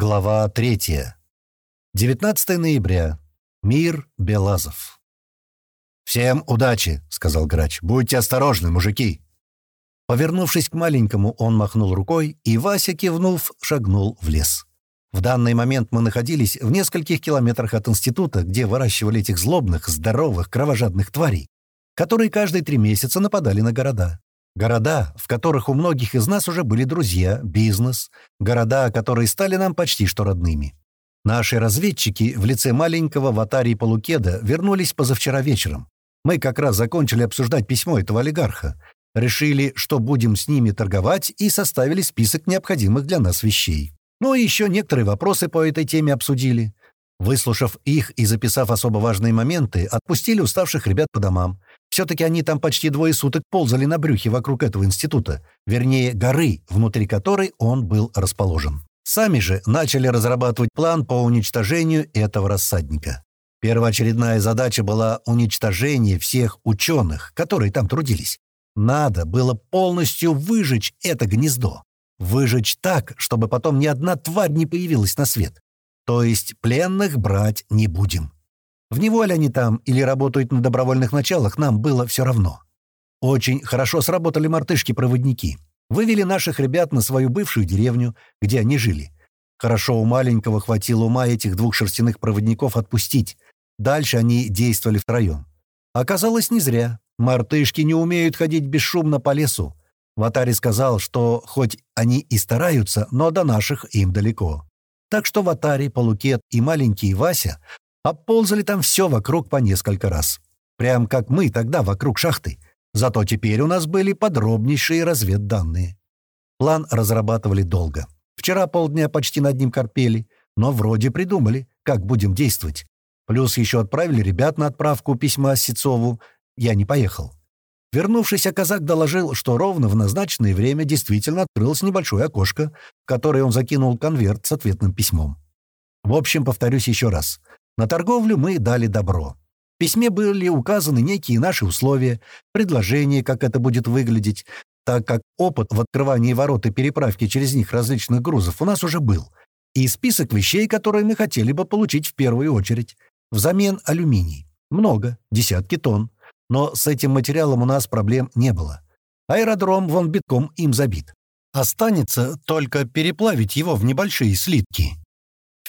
Глава 3. 19 ноября. Мир Белазов. «Всем удачи», — сказал грач. «Будьте осторожны, мужики». Повернувшись к маленькому, он махнул рукой, и Вася, кивнув, шагнул в лес. В данный момент мы находились в нескольких километрах от института, где выращивали этих злобных, здоровых, кровожадных тварей, которые каждые три месяца нападали на города. Города, в которых у многих из нас уже были друзья, бизнес, города, которые стали нам почти что родными. Наши разведчики в лице маленького Ватарии Полукеда вернулись позавчера вечером. Мы как раз закончили обсуждать письмо этого олигарха, решили, что будем с ними торговать и составили список необходимых для нас вещей. Ну и еще некоторые вопросы по этой теме обсудили. Выслушав их и записав особо важные моменты, отпустили уставших ребят по домам. Все-таки они там почти двое суток ползали на брюхе вокруг этого института, вернее, горы, внутри которой он был расположен. Сами же начали разрабатывать план по уничтожению этого рассадника. Первоочередная задача была уничтожение всех ученых, которые там трудились. Надо было полностью выжечь это гнездо. Выжечь так, чтобы потом ни одна тварь не появилась на свет. То есть пленных брать не будем. В неволе они там или работают на добровольных началах, нам было все равно. Очень хорошо сработали мартышки-проводники. Вывели наших ребят на свою бывшую деревню, где они жили. Хорошо у маленького хватило ума этих двух шерстяных проводников отпустить. Дальше они действовали втроем. Оказалось, не зря. Мартышки не умеют ходить бесшумно по лесу. Ватари сказал, что хоть они и стараются, но до наших им далеко. Так что Ватари, Полукет и маленький Вася Обползали там все вокруг по несколько раз. Прям как мы тогда вокруг шахты. Зато теперь у нас были подробнейшие разведданные. План разрабатывали долго. Вчера полдня почти над ним корпели, но вроде придумали, как будем действовать. Плюс еще отправили ребят на отправку письма Сицову. Я не поехал. Вернувшись, казак доложил, что ровно в назначенное время действительно открылось небольшое окошко, в которое он закинул конверт с ответным письмом. В общем, повторюсь еще раз. На торговлю мы дали добро. В письме были указаны некие наши условия, предложения, как это будет выглядеть, так как опыт в открывании ворот и переправке через них различных грузов у нас уже был, и список вещей, которые мы хотели бы получить в первую очередь. Взамен алюминий. Много, десятки тонн. Но с этим материалом у нас проблем не было. Аэродром вон битком им забит. Останется только переплавить его в небольшие слитки.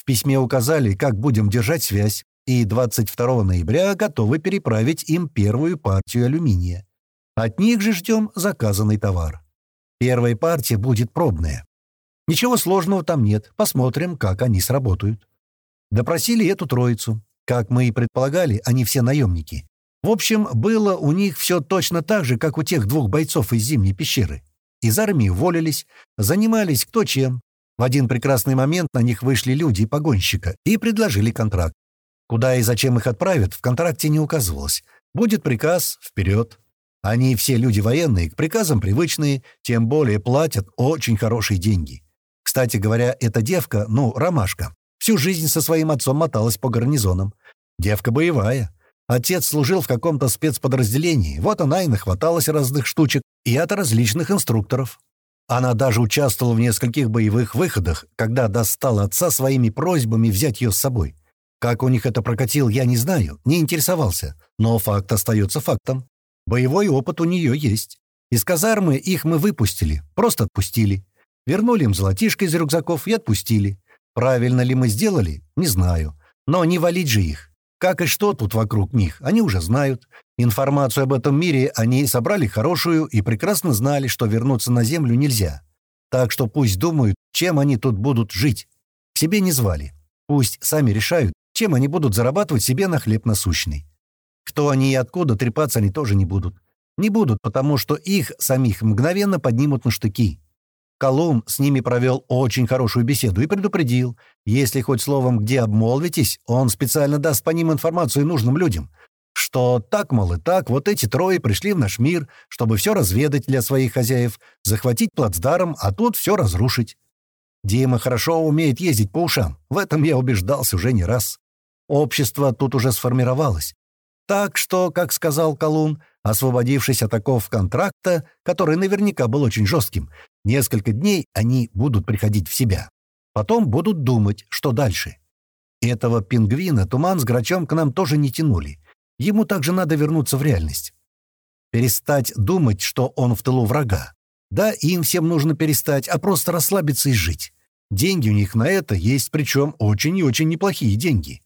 Письме указали, как будем держать связь, и 22 ноября готовы переправить им первую партию алюминия. От них же ждем заказанный товар. Первая партия будет пробная. Ничего сложного там нет, посмотрим, как они сработают. Допросили эту троицу. Как мы и предполагали, они все наемники. В общем, было у них все точно так же, как у тех двух бойцов из Зимней пещеры. Из армии уволились, занимались кто чем, в один прекрасный момент на них вышли люди погонщика и предложили контракт. Куда и зачем их отправят, в контракте не указывалось. Будет приказ — вперед. Они все люди военные, к приказам привычные, тем более платят очень хорошие деньги. Кстати говоря, эта девка, ну, ромашка, всю жизнь со своим отцом моталась по гарнизонам. Девка боевая. Отец служил в каком-то спецподразделении, вот она и нахваталась разных штучек и от различных инструкторов. Она даже участвовала в нескольких боевых выходах, когда достала отца своими просьбами взять ее с собой. Как у них это прокатил, я не знаю, не интересовался, но факт остается фактом. Боевой опыт у нее есть. Из казармы их мы выпустили, просто отпустили. Вернули им золотишко из рюкзаков и отпустили. Правильно ли мы сделали, не знаю. Но не валить же их. Как и что тут вокруг них, они уже знают. Информацию об этом мире они собрали хорошую и прекрасно знали, что вернуться на Землю нельзя. Так что пусть думают, чем они тут будут жить. К себе не звали. Пусть сами решают, чем они будут зарабатывать себе на хлеб насущный. Кто они и откуда, трепаться они тоже не будут. Не будут, потому что их самих мгновенно поднимут на штыки. Колумн с ними провел очень хорошую беседу и предупредил, если хоть словом где обмолвитесь, он специально даст по ним информацию нужным людям, что так, мол, и так, вот эти трое пришли в наш мир, чтобы все разведать для своих хозяев, захватить плацдаром, а тут все разрушить. Дима хорошо умеет ездить по ушам, в этом я убеждался уже не раз. Общество тут уже сформировалось. Так что, как сказал Колун, освободившись от оков контракта, который наверняка был очень жестким, несколько дней они будут приходить в себя. Потом будут думать, что дальше. Этого пингвина Туман с Грачом к нам тоже не тянули. Ему также надо вернуться в реальность. Перестать думать, что он в тылу врага. Да, им всем нужно перестать, а просто расслабиться и жить. Деньги у них на это есть, причем очень и очень неплохие деньги.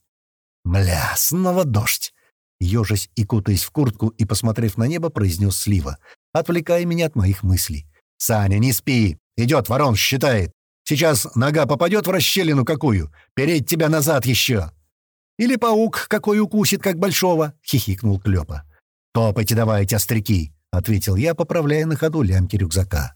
Мля, снова дождь. Ежась и кутаясь в куртку и посмотрев на небо, произнес Слива, отвлекая меня от моих мыслей. «Саня, не спи! Идет, ворон считает! Сейчас нога попадет в расщелину какую, переть тебя назад еще!» «Или паук какой укусит, как большого!» — хихикнул Клёпа. «Топайте давайте, остряки!» — ответил я, поправляя на ходу лямки рюкзака.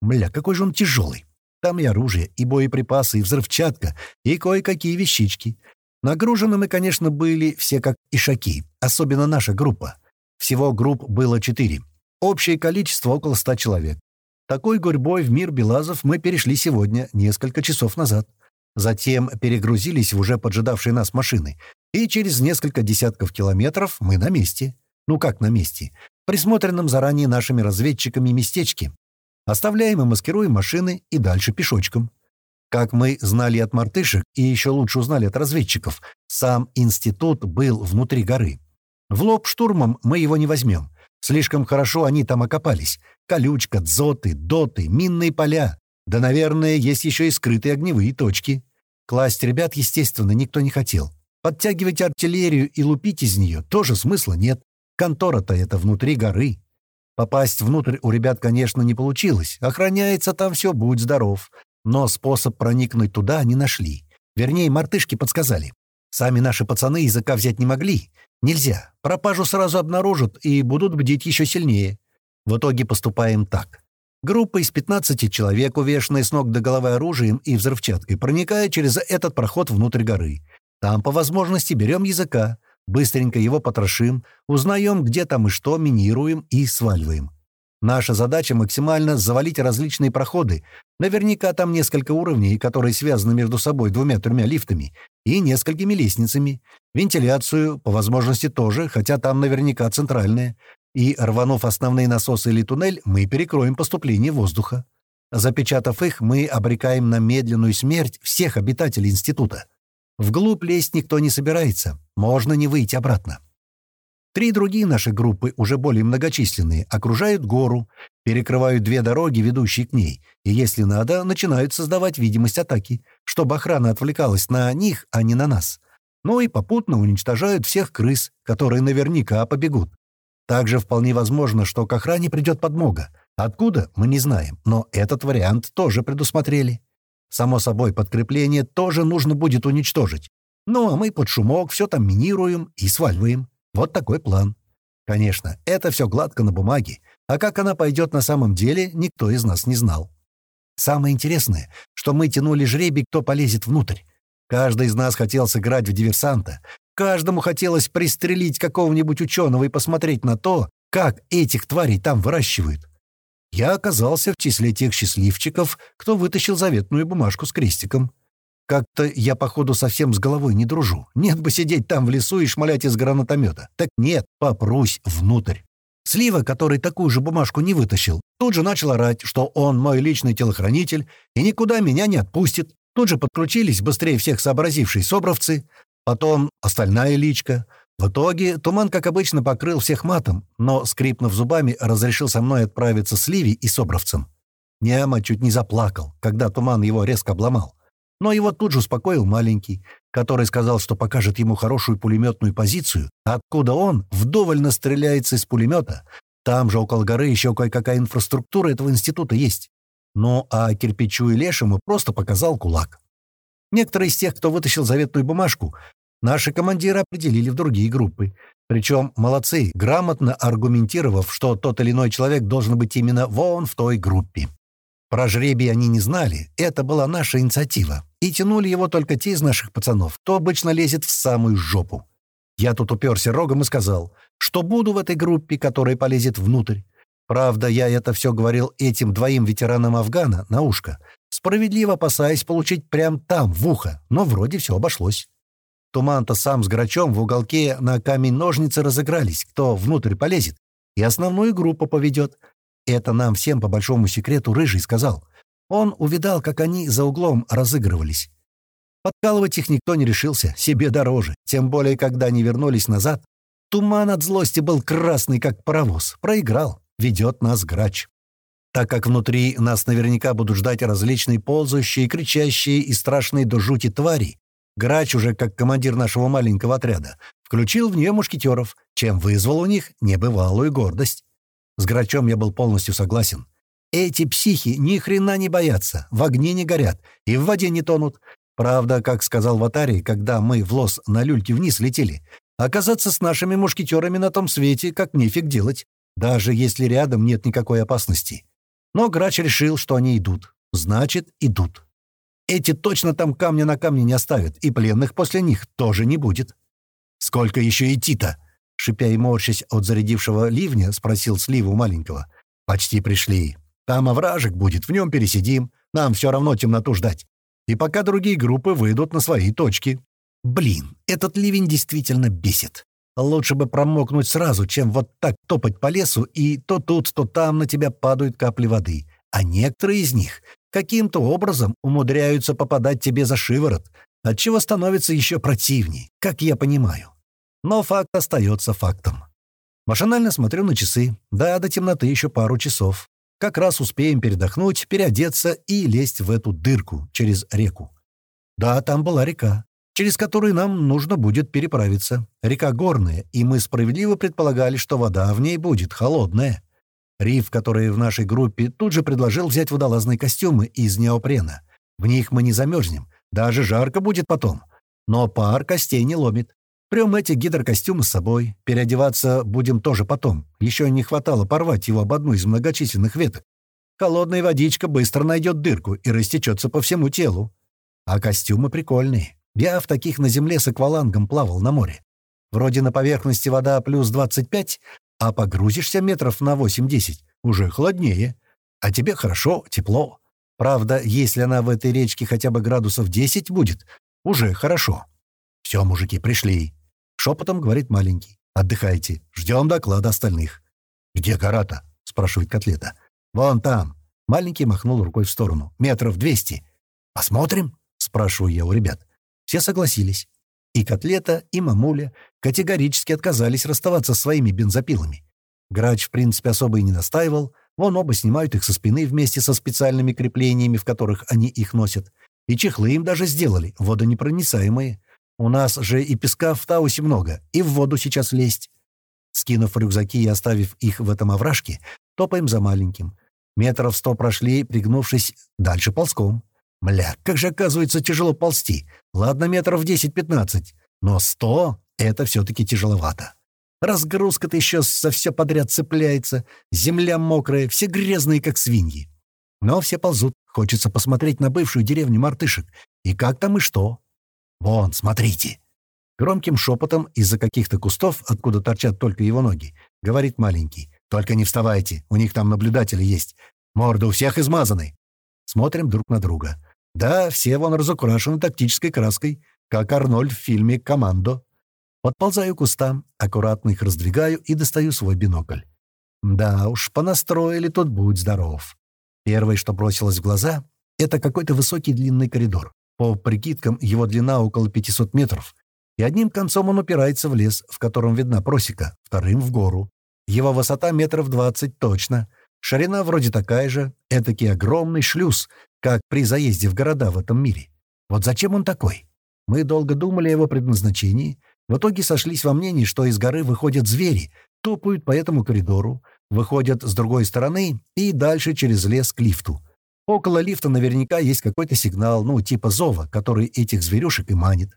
«Мля, какой же он тяжелый! Там и оружие, и боеприпасы, и взрывчатка, и кое-какие вещички. Нагружены мы, конечно, были все как ишаки, особенно наша группа. Всего групп было четыре. Общее количество около ста человек. Такой гурьбой в мир Белазов мы перешли сегодня, несколько часов назад. Затем перегрузились в уже поджидавшие нас машины, и через несколько десятков километров мы на месте. Ну как на месте? Присмотренном заранее нашими разведчиками местечке. Оставляем и маскируем машины и дальше пешочком. Как мы знали от мартышек и еще лучше узнали от разведчиков, сам институт был внутри горы. В лоб штурмом мы его не возьмем. Слишком хорошо они там окопались. Колючка, дзоты, доты, минные поля. Да, наверное, есть еще и скрытые огневые точки. Класть ребят, естественно, никто не хотел. Подтягивать артиллерию и лупить из нее тоже смысла нет. Контора-то это внутри горы. Попасть внутрь у ребят, конечно, не получилось. Охраняется там все, будь здоров. Но способ проникнуть туда они нашли. Вернее, мартышки подсказали. Сами наши пацаны языка взять не могли. Нельзя. Пропажу сразу обнаружат и будут бдить еще сильнее. В итоге поступаем так. Группа из 15 человек, увешанная с ног до головы оружием и взрывчаткой, проникает через этот проход внутрь горы. Там, по возможности, берем языка, быстренько его потрошим, узнаем, где там и что, минируем и сваливаем. Наша задача максимально завалить различные проходы. Наверняка там несколько уровней, которые связаны между собой двумя-тремя лифтами и несколькими лестницами. Вентиляцию, по возможности, тоже, хотя там наверняка центральная. И, рванув основные насосы или туннель, мы перекроем поступление воздуха. Запечатав их, мы обрекаем на медленную смерть всех обитателей института. Вглубь лезть никто не собирается, можно не выйти обратно. Три другие наши группы, уже более многочисленные, окружают гору, перекрывают две дороги, ведущие к ней, и, если надо, начинают создавать видимость атаки, чтобы охрана отвлекалась на них, а не на нас. Ну и попутно уничтожают всех крыс, которые наверняка побегут. Также вполне возможно, что к охране придет подмога. Откуда, мы не знаем, но этот вариант тоже предусмотрели. Само собой, подкрепление тоже нужно будет уничтожить. Ну, а мы под шумок все там минируем и сваливаем. Вот такой план. Конечно, это все гладко на бумаге, а как она пойдет на самом деле, никто из нас не знал. Самое интересное, что мы тянули жребий, кто полезет внутрь. Каждый из нас хотел сыграть в диверсанта. Каждому хотелось пристрелить какого-нибудь ученого и посмотреть на то, как этих тварей там выращивают. Я оказался в числе тех счастливчиков, кто вытащил заветную бумажку с крестиком. Как-то я, походу, совсем с головой не дружу. Нет бы сидеть там в лесу и шмалять из гранатомета. Так нет, попрусь внутрь. Слива, который такую же бумажку не вытащил, тут же начал орать, что он мой личный телохранитель и никуда меня не отпустит. Тут же подключились быстрее всех сообразившие собровцы, потом остальная личка. В итоге Туман, как обычно, покрыл всех матом, но, скрипнув зубами, разрешил со мной отправиться с Ливи и собровцем. Няма чуть не заплакал, когда Туман его резко обломал. Но его тут же успокоил маленький, который сказал, что покажет ему хорошую пулеметную позицию, откуда он вдоволь настреляется из пулемета. Там же около горы еще кое-какая инфраструктура этого института есть. Ну, а кирпичу и лешему просто показал кулак. Некоторые из тех, кто вытащил заветную бумажку, наши командиры определили в другие группы. Причем молодцы, грамотно аргументировав, что тот или иной человек должен быть именно вон в той группе. Про жребий они не знали, это была наша инициатива, и тянули его только те из наших пацанов, кто обычно лезет в самую жопу. Я тут уперся рогом и сказал, что буду в этой группе, которая полезет внутрь. Правда, я это все говорил этим двоим ветеранам Афгана на ушко, справедливо опасаясь получить прям там, в ухо, но вроде все обошлось. Туман-то сам с Грачом в уголке на камень-ножницы разыгрались, кто внутрь полезет, и основную группу поведет, это нам всем по большому секрету Рыжий сказал. Он увидал, как они за углом разыгрывались. Подкалывать их никто не решился, себе дороже, тем более, когда они вернулись назад. Туман от злости был красный, как паровоз. Проиграл. Ведет нас грач. Так как внутри нас наверняка будут ждать различные ползающие, кричащие и страшные до жути твари, грач уже, как командир нашего маленького отряда, включил в нее мушкетеров, чем вызвал у них небывалую гордость. С грачом я был полностью согласен. Эти психи ни хрена не боятся, в огне не горят и в воде не тонут. Правда, как сказал Ватарий, когда мы в лос на люльке вниз летели, оказаться с нашими мушкетерами на том свете как нефиг делать, даже если рядом нет никакой опасности. Но грач решил, что они идут. Значит, идут. Эти точно там камня на камне не оставят, и пленных после них тоже не будет. «Сколько еще идти-то?» Шипя и морщась от зарядившего ливня, спросил Сливу маленького. «Почти пришли. Там овражек будет, в нем пересидим. Нам все равно темноту ждать. И пока другие группы выйдут на свои точки. Блин, этот ливень действительно бесит. Лучше бы промокнуть сразу, чем вот так топать по лесу, и то тут, то там на тебя падают капли воды. А некоторые из них каким-то образом умудряются попадать тебе за шиворот, отчего становится еще противней, как я понимаю. Но факт остается фактом. Машинально смотрю на часы. Да, до темноты еще пару часов. Как раз успеем передохнуть, переодеться и лезть в эту дырку через реку. Да, там была река, через которую нам нужно будет переправиться. Река горная, и мы справедливо предполагали, что вода в ней будет холодная. Риф, который в нашей группе, тут же предложил взять водолазные костюмы из неопрена. В них мы не замерзнем, даже жарко будет потом. Но пар костей не ломит. Прям эти гидрокостюмы с собой. Переодеваться будем тоже потом. Еще не хватало порвать его об одну из многочисленных веток. Холодная водичка быстро найдет дырку и растечется по всему телу. А костюмы прикольные. Я в таких на земле с аквалангом плавал на море. Вроде на поверхности вода плюс 25, а погрузишься метров на 8-10, уже холоднее. А тебе хорошо, тепло. Правда, если она в этой речке хотя бы градусов 10 будет, уже хорошо. Все, мужики, пришли. Шепотом говорит маленький. «Отдыхайте. Ждем доклада остальных». «Где гора-то?» — спрашивает Котлета. «Вон там». Маленький махнул рукой в сторону. «Метров двести». «Посмотрим?» — спрашиваю я у ребят. Все согласились. И Котлета, и Мамуля категорически отказались расставаться со своими бензопилами. Грач, в принципе, особо и не настаивал. Вон оба снимают их со спины вместе со специальными креплениями, в которых они их носят. И чехлы им даже сделали, водонепроницаемые. У нас же и песка в Таусе много, и в воду сейчас лезть. Скинув рюкзаки и оставив их в этом овражке, топаем за маленьким. Метров сто прошли, пригнувшись, дальше ползком. Мля, как же оказывается тяжело ползти. Ладно, метров десять-пятнадцать, но сто — это все-таки тяжеловато. Разгрузка-то еще со все подряд цепляется, земля мокрая, все грязные, как свиньи. Но все ползут, хочется посмотреть на бывшую деревню Мартышек. И как там и что. «Вон, смотрите!» Громким шепотом из-за каких-то кустов, откуда торчат только его ноги, говорит маленький. «Только не вставайте, у них там наблюдатели есть. Морды у всех измазаны». Смотрим друг на друга. Да, все вон разукрашены тактической краской, как Арнольд в фильме «Командо». Подползаю к кустам, аккуратно их раздвигаю и достаю свой бинокль. Да уж, понастроили тут будь здоров. Первое, что бросилось в глаза, это какой-то высокий длинный коридор. По прикидкам, его длина около 500 метров, и одним концом он упирается в лес, в котором видна просека, вторым — в гору. Его высота метров 20 точно, ширина вроде такая же, этакий огромный шлюз, как при заезде в города в этом мире. Вот зачем он такой? Мы долго думали о его предназначении, в итоге сошлись во мнении, что из горы выходят звери, топают по этому коридору, выходят с другой стороны и дальше через лес к лифту. Около лифта наверняка есть какой-то сигнал, ну, типа зова, который этих зверюшек и манит.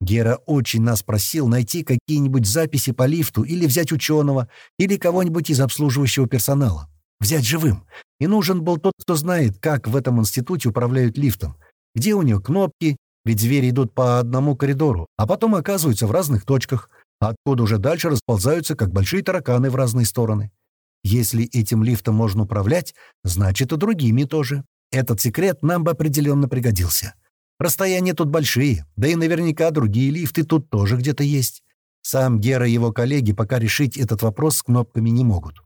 Гера очень нас просил найти какие-нибудь записи по лифту или взять ученого, или кого-нибудь из обслуживающего персонала. Взять живым. И нужен был тот, кто знает, как в этом институте управляют лифтом, где у него кнопки, ведь звери идут по одному коридору, а потом оказываются в разных точках, откуда уже дальше расползаются, как большие тараканы в разные стороны. Если этим лифтом можно управлять, значит и другими тоже. Этот секрет нам бы определенно пригодился. Расстояния тут большие, да и наверняка другие лифты тут тоже где-то есть. Сам Гера и его коллеги пока решить этот вопрос с кнопками не могут.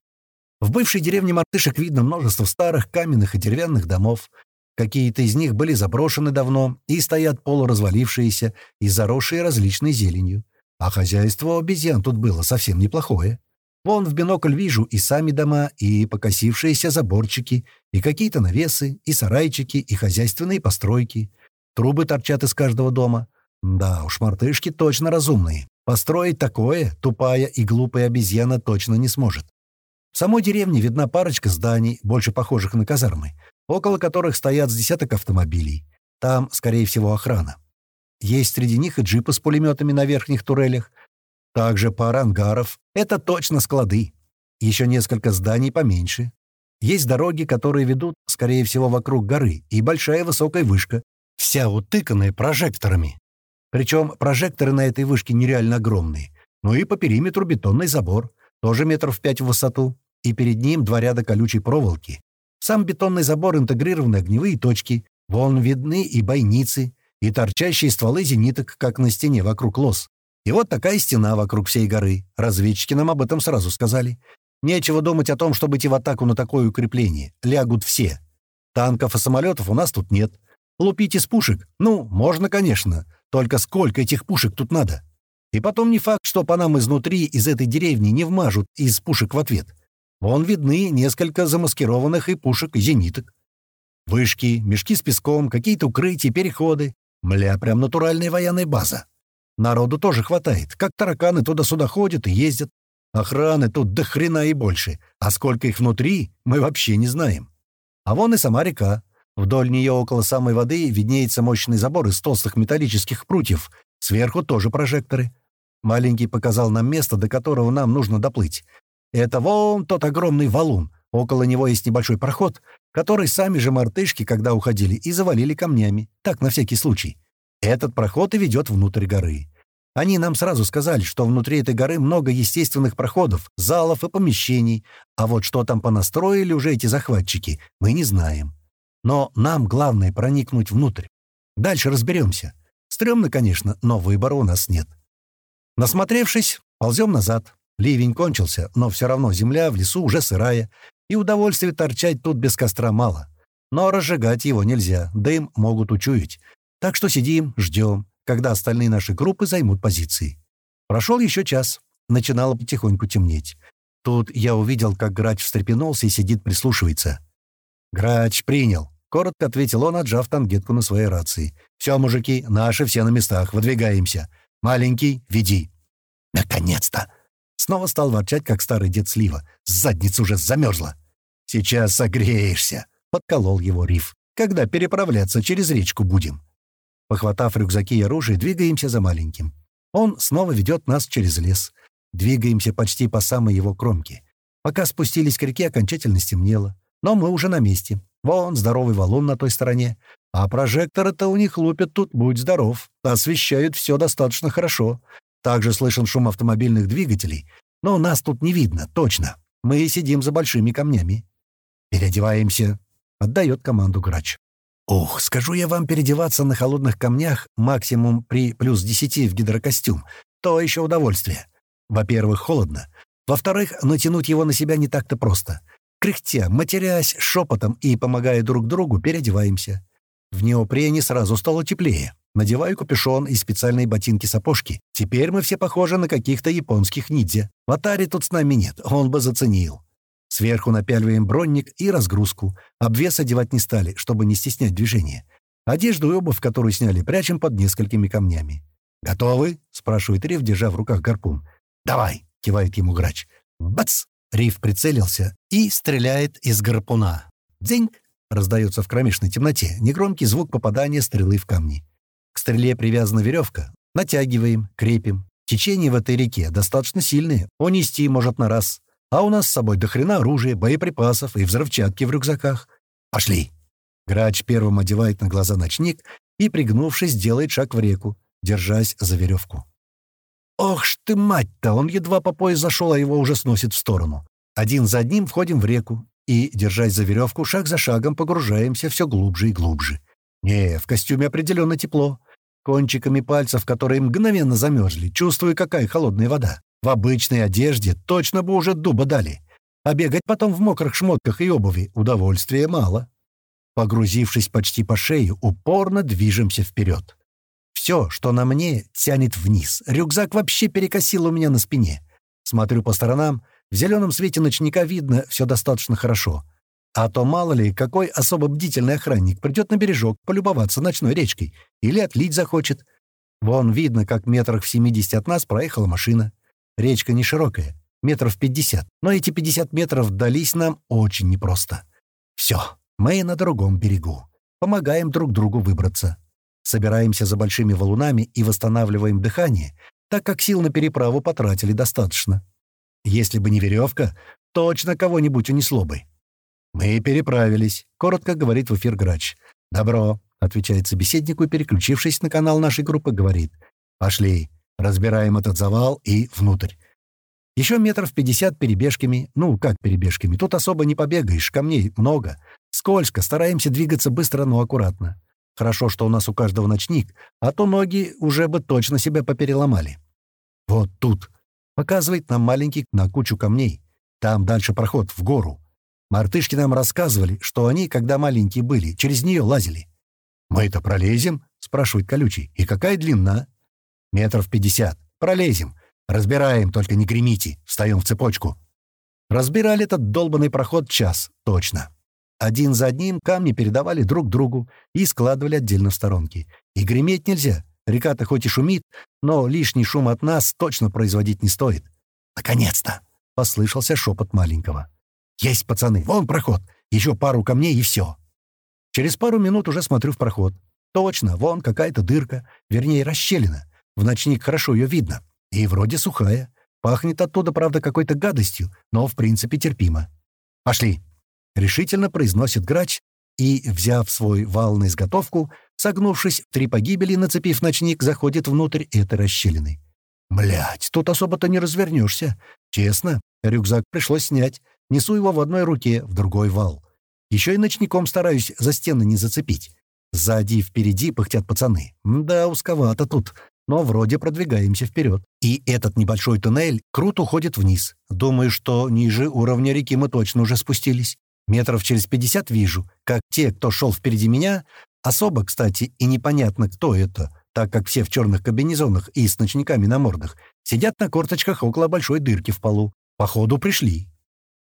В бывшей деревне Мартышек видно множество старых каменных и деревянных домов. Какие-то из них были заброшены давно и стоят полуразвалившиеся и заросшие различной зеленью. А хозяйство обезьян тут было совсем неплохое. Вон в бинокль вижу и сами дома, и покосившиеся заборчики, и какие-то навесы, и сарайчики, и хозяйственные постройки. Трубы торчат из каждого дома. Да уж, мартышки точно разумные. Построить такое тупая и глупая обезьяна точно не сможет. В самой деревне видна парочка зданий, больше похожих на казармы, около которых стоят с десяток автомобилей. Там, скорее всего, охрана. Есть среди них и джипы с пулеметами на верхних турелях. Также пара ангаров. Это точно склады. Еще несколько зданий поменьше. Есть дороги, которые ведут, скорее всего, вокруг горы, и большая высокая вышка, вся утыканная прожекторами. Причем прожекторы на этой вышке нереально огромные. Ну и по периметру бетонный забор, тоже метров пять в высоту, и перед ним два ряда колючей проволоки. Сам бетонный забор интегрированы огневые точки, вон видны и бойницы, и торчащие стволы зениток, как на стене вокруг лос. И вот такая стена вокруг всей горы. Разведчики нам об этом сразу сказали. Нечего думать о том, чтобы идти в атаку на такое укрепление. Лягут все. Танков и самолетов у нас тут нет. Лупить из пушек? Ну, можно, конечно. Только сколько этих пушек тут надо? И потом не факт, что по нам изнутри из этой деревни не вмажут из пушек в ответ. Вон видны несколько замаскированных и пушек, и зениток. Вышки, мешки с песком, какие-то укрытия, переходы. Мля, прям натуральная военная база. Народу тоже хватает. Как тараканы туда-сюда ходят и ездят. Охраны тут до хрена и больше. А сколько их внутри, мы вообще не знаем. А вон и сама река. Вдоль нее около самой воды виднеется мощный забор из толстых металлических прутьев. Сверху тоже прожекторы. Маленький показал нам место, до которого нам нужно доплыть. Это вон тот огромный валун. Около него есть небольшой проход, который сами же мартышки, когда уходили, и завалили камнями. Так, на всякий случай. Этот проход и ведет внутрь горы. Они нам сразу сказали, что внутри этой горы много естественных проходов, залов и помещений, а вот что там понастроили уже эти захватчики, мы не знаем. Но нам главное проникнуть внутрь. Дальше разберемся. Стремно, конечно, но выбора у нас нет. Насмотревшись, ползем назад. Ливень кончился, но все равно земля в лесу уже сырая, и удовольствия торчать тут без костра мало. Но разжигать его нельзя, дым могут учуять. Так что сидим, ждем, когда остальные наши группы займут позиции. Прошел еще час. Начинало потихоньку темнеть. Тут я увидел, как Грач встрепенулся и сидит, прислушивается. «Грач принял», — коротко ответил он, отжав тангетку на своей рации. «Все, мужики, наши все на местах, выдвигаемся. Маленький, веди». «Наконец-то!» Снова стал ворчать, как старый дед Слива. Задница уже замерзла. «Сейчас согреешься», — подколол его Риф. «Когда переправляться через речку будем?» Похватав рюкзаки и оружие, двигаемся за маленьким. Он снова ведет нас через лес. Двигаемся почти по самой его кромке. Пока спустились к реке, окончательно стемнело. Но мы уже на месте. Вон здоровый валун на той стороне. А прожекторы-то у них лупят тут, будь здоров. Освещают все достаточно хорошо. Также слышен шум автомобильных двигателей. Но нас тут не видно, точно. Мы сидим за большими камнями. «Переодеваемся», — отдает команду грач. Ох, скажу я вам, переодеваться на холодных камнях максимум при плюс десяти в гидрокостюм — то еще удовольствие. Во-первых, холодно. Во-вторых, натянуть его на себя не так-то просто. Кряхтя, матерясь, шепотом и помогая друг другу, переодеваемся. В неопрене сразу стало теплее. Надеваю капюшон и специальные ботинки-сапожки. Теперь мы все похожи на каких-то японских ниндзя. Ватари тут с нами нет, он бы заценил. Сверху напяливаем бронник и разгрузку. Обвес одевать не стали, чтобы не стеснять движение. Одежду и обувь, которую сняли, прячем под несколькими камнями. «Готовы?» — спрашивает Риф, держа в руках гарпун. «Давай!» — кивает ему грач. «Бац!» — Риф прицелился и стреляет из гарпуна. «Дзинь!» — раздается в кромешной темноте. Негромкий звук попадания стрелы в камни. К стреле привязана веревка. Натягиваем, крепим. Течение в этой реке достаточно сильное. Унести может на раз. А у нас с собой дохрена оружия, боеприпасов и взрывчатки в рюкзаках. Пошли!» Грач первым одевает на глаза ночник и, пригнувшись, делает шаг в реку, держась за веревку. «Ох ж ты, мать-то!» Он едва по пояс зашел, а его уже сносит в сторону. Один за одним входим в реку и, держась за веревку, шаг за шагом погружаемся все глубже и глубже. Не, в костюме определенно тепло. Кончиками пальцев, которые мгновенно замерзли, чувствую, какая холодная вода. В обычной одежде точно бы уже дуба дали. А бегать потом в мокрых шмотках и обуви удовольствия мало. Погрузившись почти по шею, упорно движемся вперед. Все, что на мне, тянет вниз. Рюкзак вообще перекосил у меня на спине. Смотрю по сторонам. В зеленом свете ночника видно все достаточно хорошо. А то мало ли, какой особо бдительный охранник придет на бережок полюбоваться ночной речкой или отлить захочет. Вон видно, как метрах в 70 от нас проехала машина. Речка не широкая, метров 50, но эти 50 метров дались нам очень непросто. Все, мы на другом берегу. Помогаем друг другу выбраться. Собираемся за большими валунами и восстанавливаем дыхание, так как сил на переправу потратили достаточно. Если бы не веревка, точно кого-нибудь унесло бы. «Мы переправились», — коротко говорит в эфир грач. «Добро», — отвечает собеседнику переключившись на канал нашей группы, говорит. «Пошли, разбираем этот завал и внутрь. Еще метров пятьдесят перебежками. Ну, как перебежками? Тут особо не побегаешь, камней много. Скользко, стараемся двигаться быстро, но аккуратно. Хорошо, что у нас у каждого ночник, а то ноги уже бы точно себя попереломали. Вот тут. Показывает нам маленький на кучу камней. Там дальше проход, в гору. Мартышки нам рассказывали, что они, когда маленькие были, через нее лазили. «Мы это пролезем?» — спрашивает колючий. «И какая длина?» «Метров пятьдесят. Пролезем. «Разбираем, только не гремите. Встаем в цепочку». Разбирали этот долбанный проход час, точно. Один за одним камни передавали друг другу и складывали отдельно в сторонки. И греметь нельзя. Река-то хоть и шумит, но лишний шум от нас точно производить не стоит. «Наконец-то!» — послышался шепот маленького. «Есть, пацаны, вон проход. Еще пару камней и все». Через пару минут уже смотрю в проход. Точно, вон какая-то дырка, вернее, расщелина. В ночник хорошо ее видно. И вроде сухая. Пахнет оттуда, правда, какой-то гадостью, но в принципе терпимо. «Пошли!» — решительно произносит грач и, взяв свой вал на изготовку, согнувшись в три погибели, нацепив ночник, заходит внутрь этой расщелины. Блять, тут особо-то не развернешься. Честно, рюкзак пришлось снять. Несу его в одной руке, в другой вал. Еще и ночником стараюсь за стены не зацепить. Сзади и впереди пыхтят пацаны. Да, узковато тут но вроде продвигаемся вперед. И этот небольшой туннель круто уходит вниз. Думаю, что ниже уровня реки мы точно уже спустились. Метров через пятьдесят вижу, как те, кто шел впереди меня, особо, кстати, и непонятно, кто это, так как все в черных комбинезонах и с ночниками на мордах, сидят на корточках около большой дырки в полу. Походу, пришли.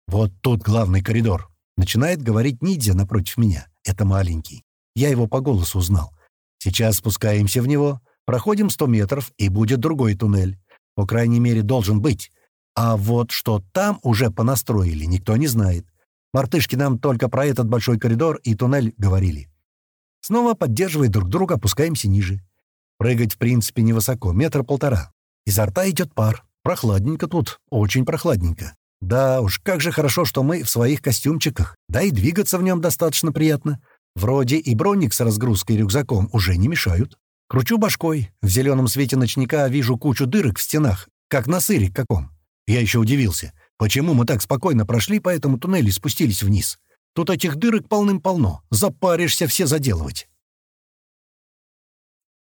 Вот тут главный коридор. Начинает говорить Нидзя напротив меня. Это маленький. Я его по голосу узнал. Сейчас спускаемся в него, Проходим 100 метров, и будет другой туннель. По крайней мере, должен быть. А вот что там уже понастроили, никто не знает. Мартышки нам только про этот большой коридор и туннель говорили. Снова поддерживая друг друга, опускаемся ниже. Прыгать, в принципе, невысоко, метр полтора. Изо рта идет пар. Прохладненько тут, очень прохладненько. Да уж, как же хорошо, что мы в своих костюмчиках. Да и двигаться в нем достаточно приятно. Вроде и броник с разгрузкой и рюкзаком уже не мешают. Кручу башкой. В зеленом свете ночника вижу кучу дырок в стенах, как на сыре каком. Я еще удивился, почему мы так спокойно прошли по этому туннелю и спустились вниз. Тут этих дырок полным-полно. Запаришься все заделывать.